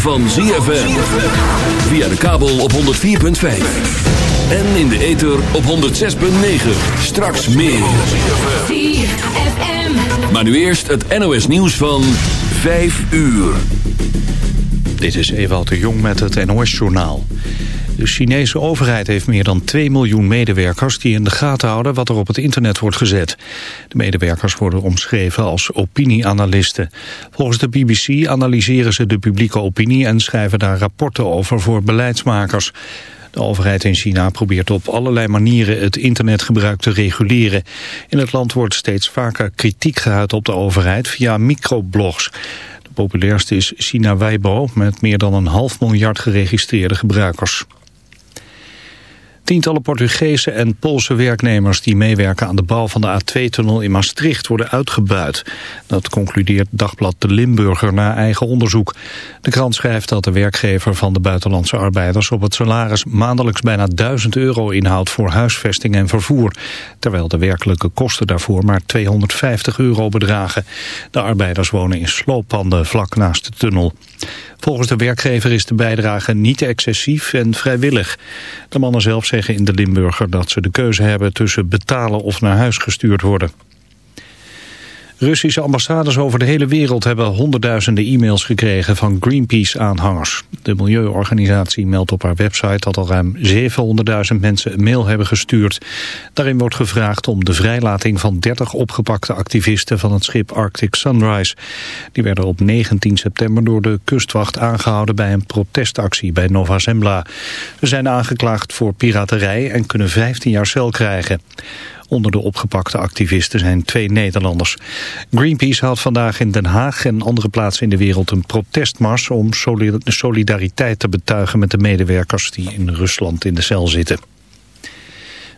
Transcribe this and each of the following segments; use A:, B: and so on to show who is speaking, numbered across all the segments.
A: van ZFM. Via de kabel op 104.5. En in de ether op 106.9. Straks meer. ZFM. Maar nu eerst het NOS nieuws van 5 uur.
B: Dit is Ewout de Jong met het NOS-journaal. De Chinese overheid heeft meer dan 2 miljoen medewerkers die in de gaten houden wat er op het internet wordt gezet. De medewerkers worden omschreven als opinieanalisten. Volgens de BBC analyseren ze de publieke opinie en schrijven daar rapporten over voor beleidsmakers. De overheid in China probeert op allerlei manieren het internetgebruik te reguleren. In het land wordt steeds vaker kritiek geuit op de overheid via microblogs. De populairste is China Weibo met meer dan een half miljard geregistreerde gebruikers. Tientallen Portugese en Poolse werknemers die meewerken aan de bouw van de A2-tunnel in Maastricht worden uitgebuit. Dat concludeert Dagblad De Limburger na eigen onderzoek. De krant schrijft dat de werkgever van de buitenlandse arbeiders op het salaris maandelijks bijna 1000 euro inhoudt voor huisvesting en vervoer. Terwijl de werkelijke kosten daarvoor maar 250 euro bedragen. De arbeiders wonen in slooppanden vlak naast de tunnel. Volgens de werkgever is de bijdrage niet excessief en vrijwillig. De mannen zelf zeggen in de Limburger dat ze de keuze hebben tussen betalen of naar huis gestuurd worden. Russische ambassades over de hele wereld hebben honderdduizenden e-mails gekregen van Greenpeace-aanhangers. De milieuorganisatie meldt op haar website dat al ruim 700.000 mensen een mail hebben gestuurd. Daarin wordt gevraagd om de vrijlating van 30 opgepakte activisten van het schip Arctic Sunrise. Die werden op 19 september door de kustwacht aangehouden bij een protestactie bij Nova Zembla. Ze zijn aangeklaagd voor piraterij en kunnen 15 jaar cel krijgen. Onder de opgepakte activisten zijn twee Nederlanders. Greenpeace houdt vandaag in Den Haag en andere plaatsen in de wereld een protestmars om solidariteit te betuigen met de medewerkers die in Rusland in de cel zitten.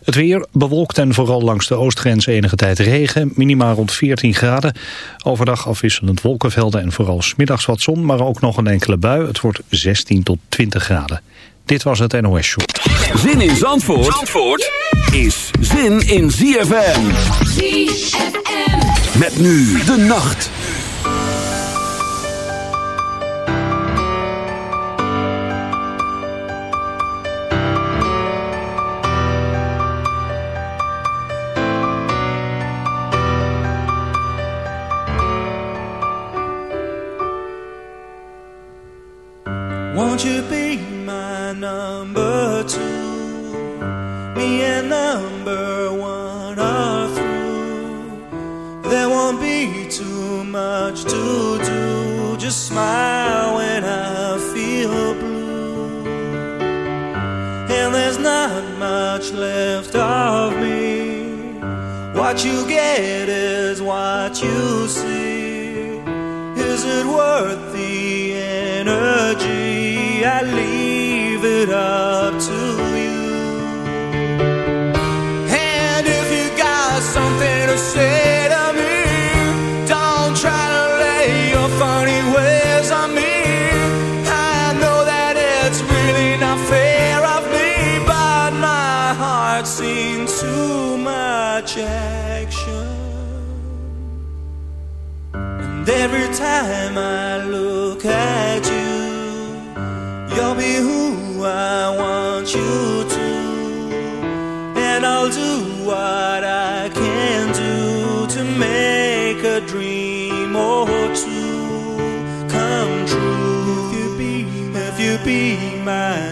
B: Het weer bewolkt en vooral langs de oostgrens enige tijd regen. Minimaal rond 14 graden. Overdag afwisselend wolkenvelden en vooral smiddags wat zon. Maar ook nog een enkele bui. Het wordt 16 tot 20 graden. Dit was het NOS Show.
A: Zin in Zandvoort, Zandvoort is zin in ZFM. ZFM. Met nu de nacht.
C: Won't you be What you get is what you see. Is it worth the energy I leave? it up be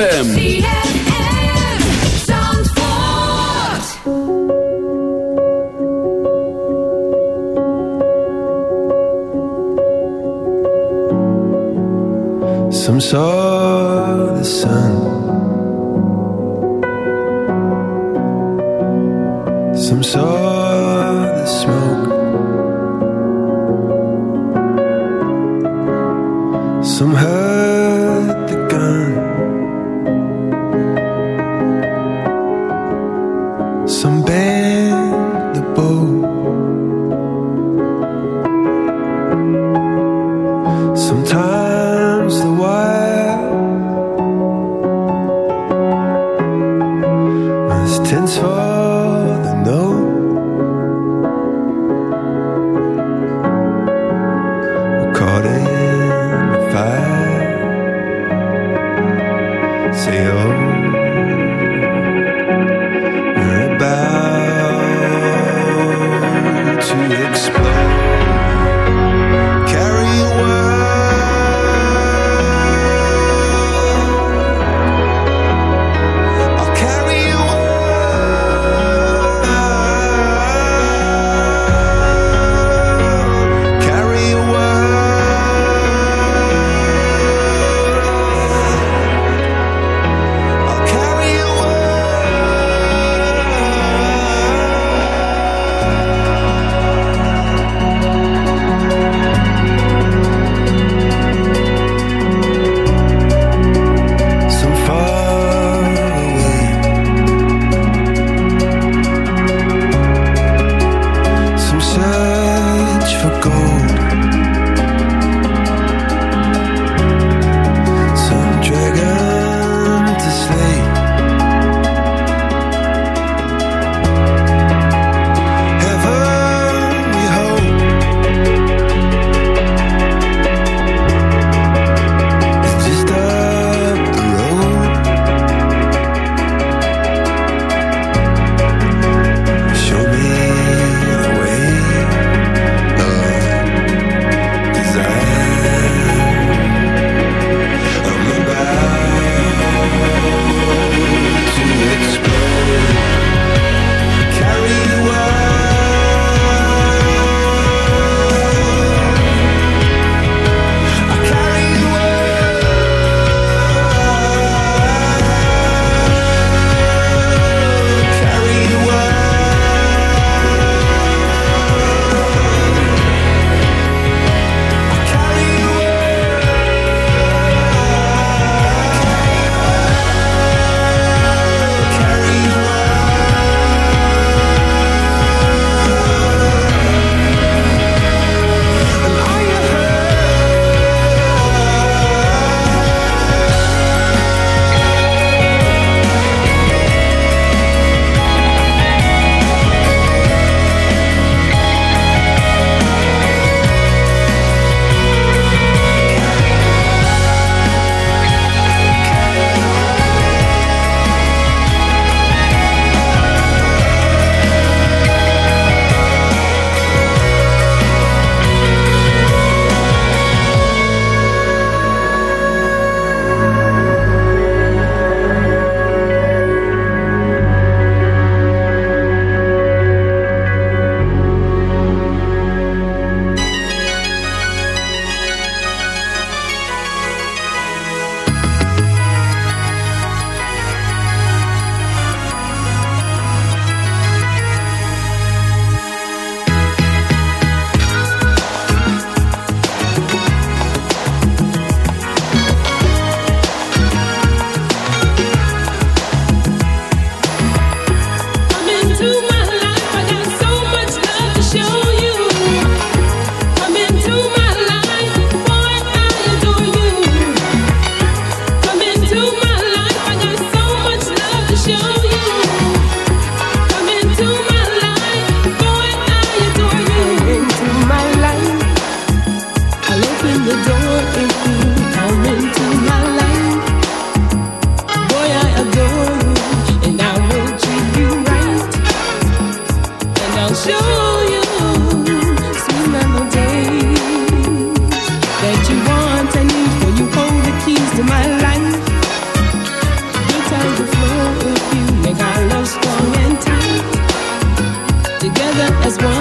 D: ZFM.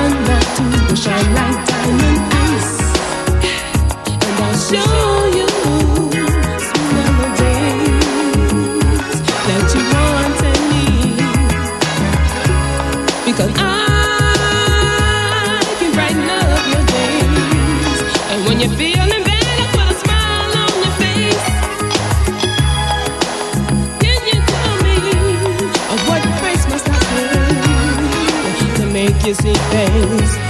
E: woman not to wish like diamond ice, and I'll show. kissy face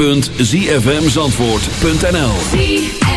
F: www.zfmzandvoort.nl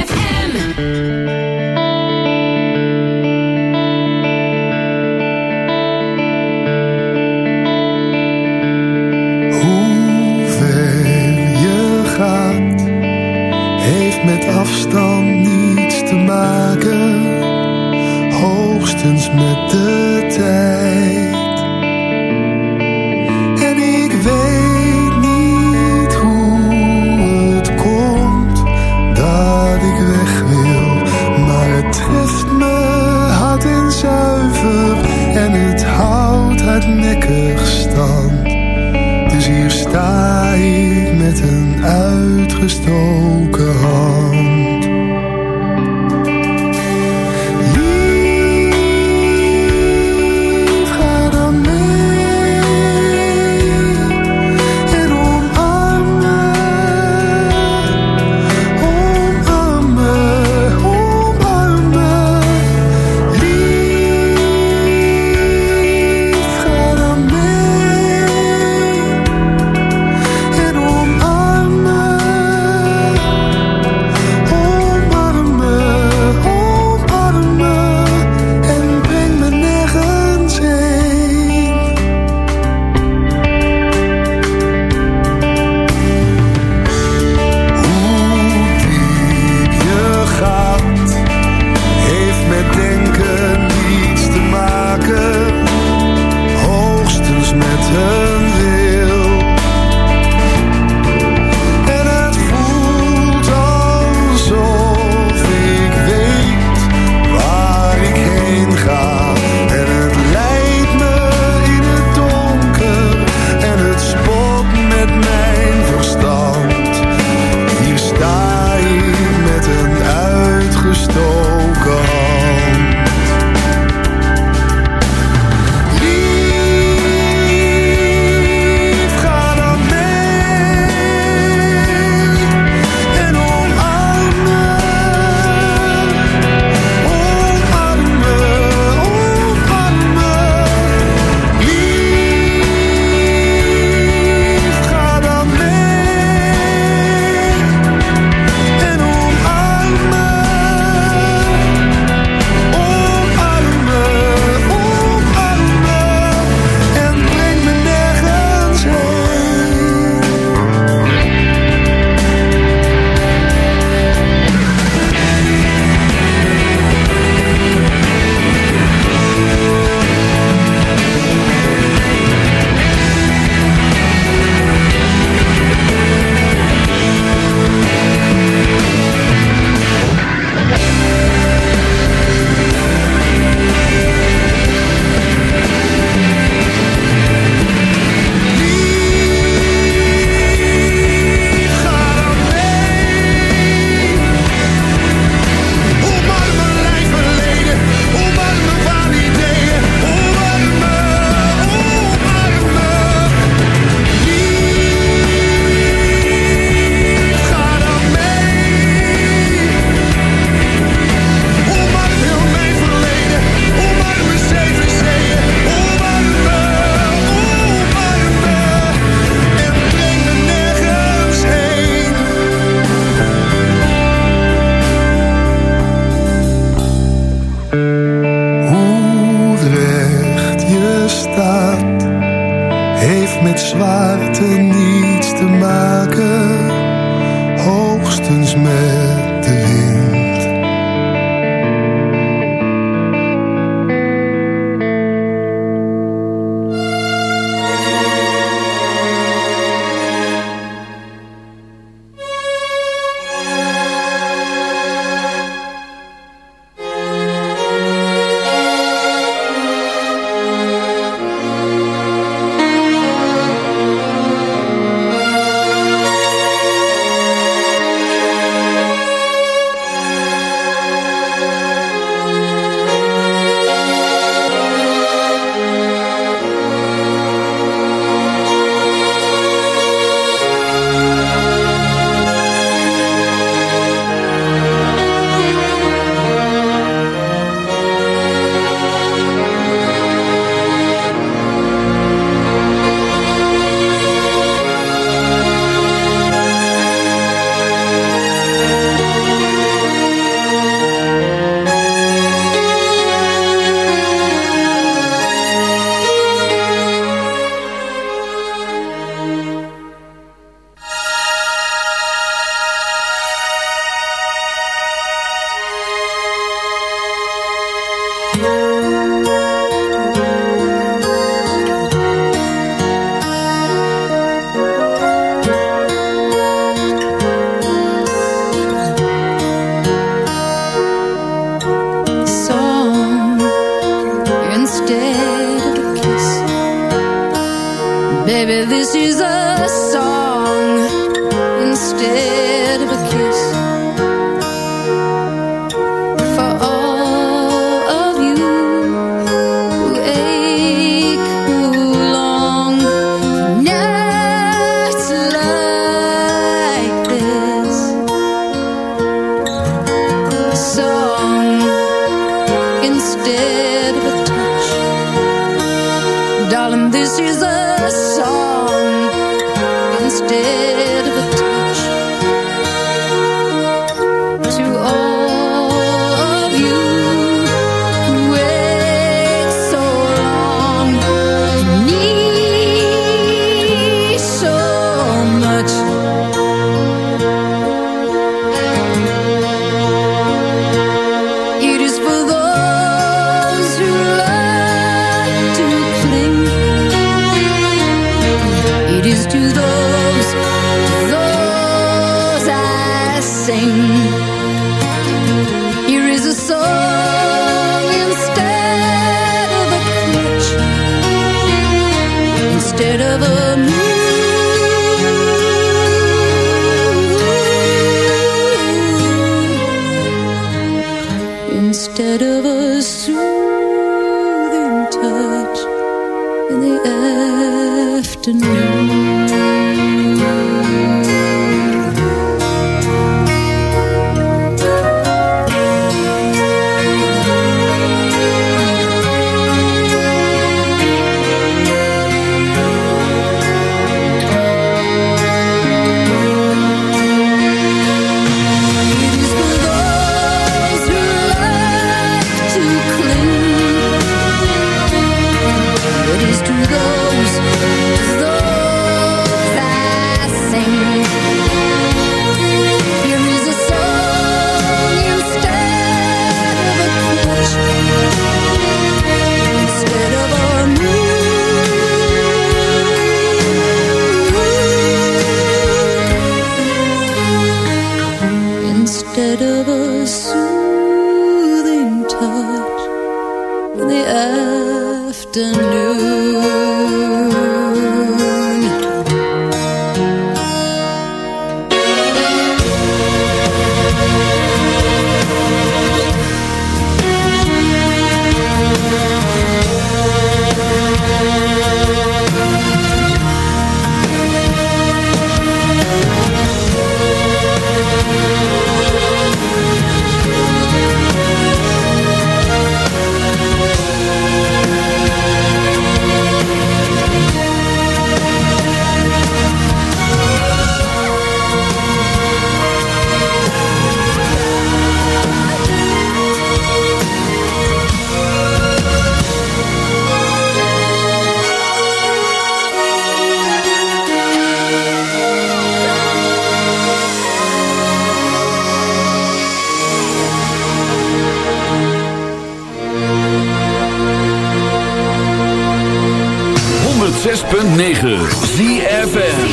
G: 9. ZFN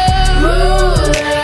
H: moonlight.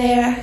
H: there.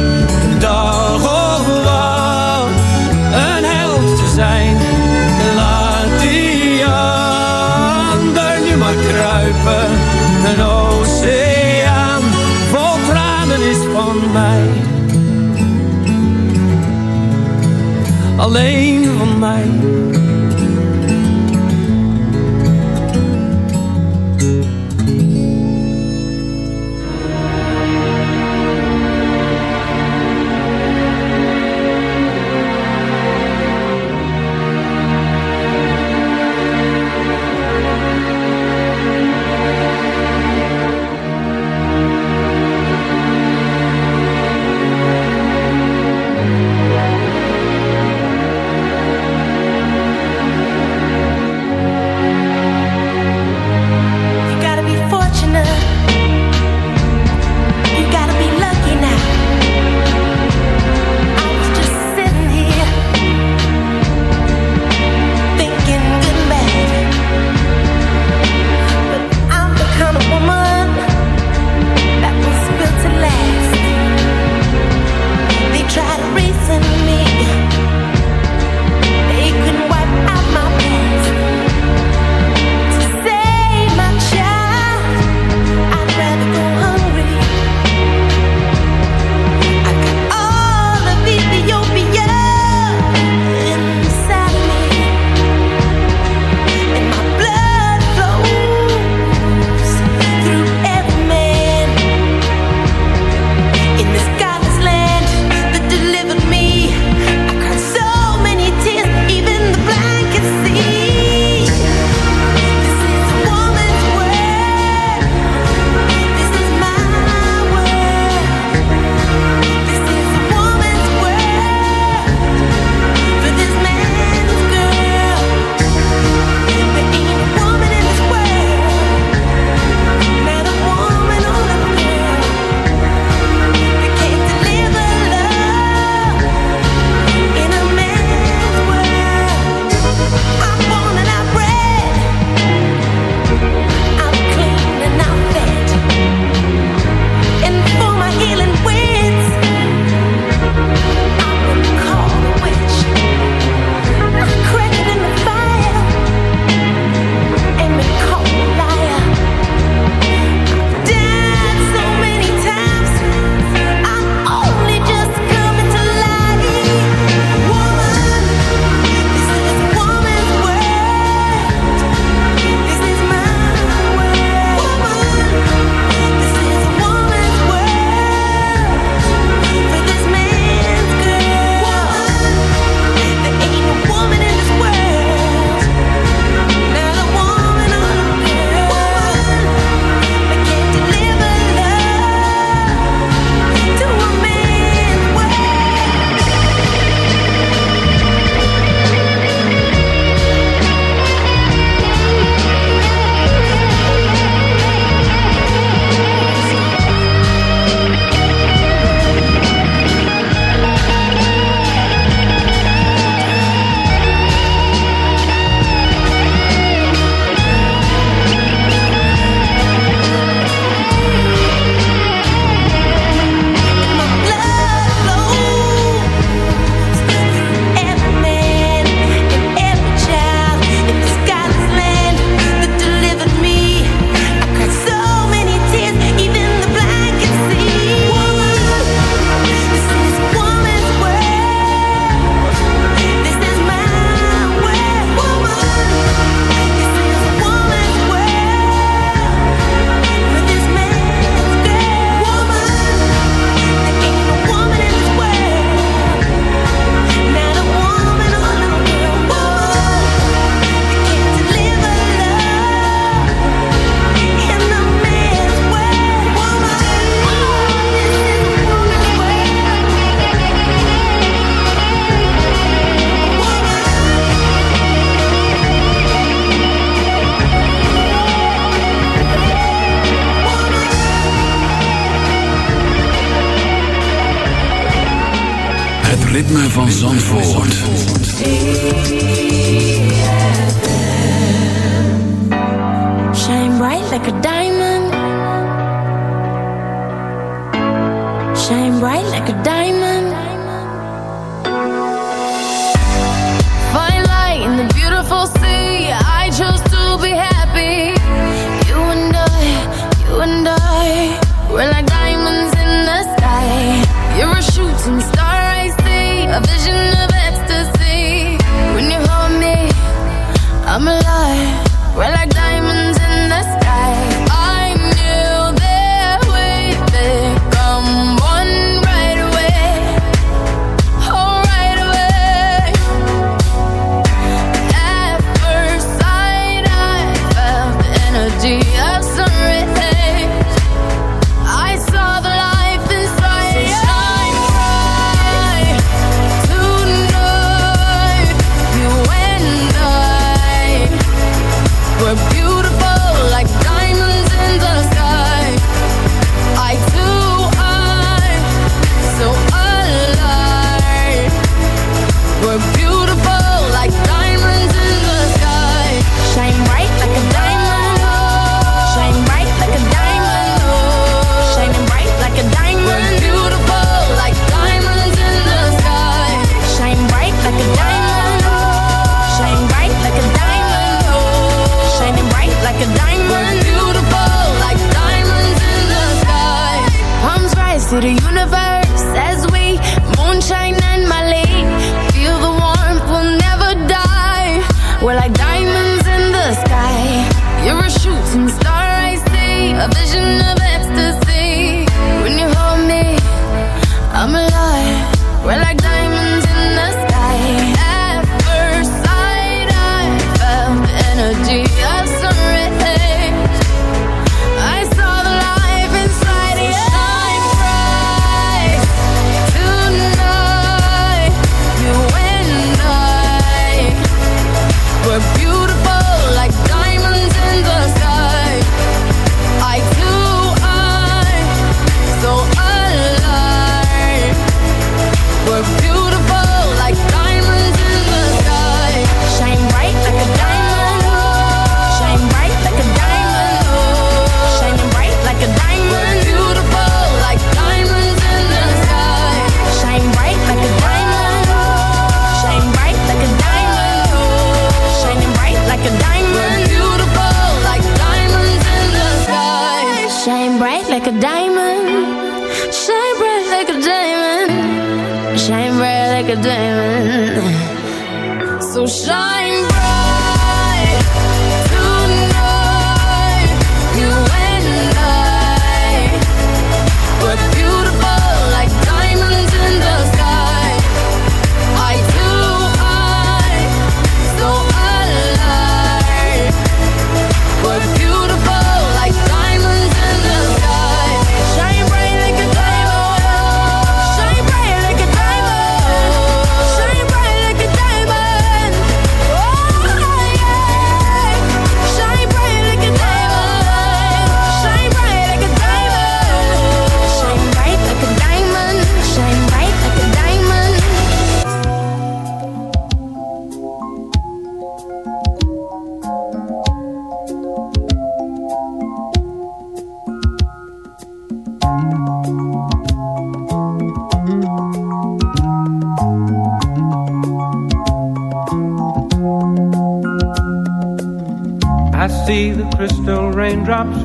H: Alleen van mij.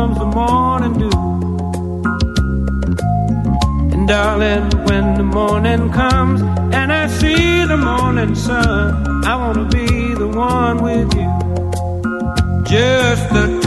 I: comes the morning dew. And darling, when the morning comes and I see the morning sun, I wanna be the one with you. Just the